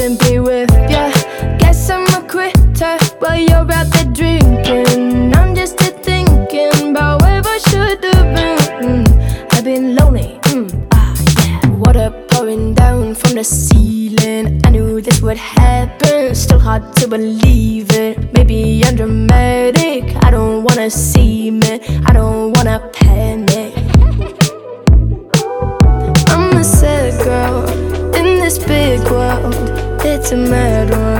couldn't be with ya. Guess I'm a quitter while you're out there drinking. I'm just here thinking about where I should have been. Mm, I've been lonely, mm, ah, yeah. Water pouring down from the ceiling. I knew this would happen, still hard to believe it. Maybe I'm dramatic, I don't wanna see me, I don't wanna panic. to mad one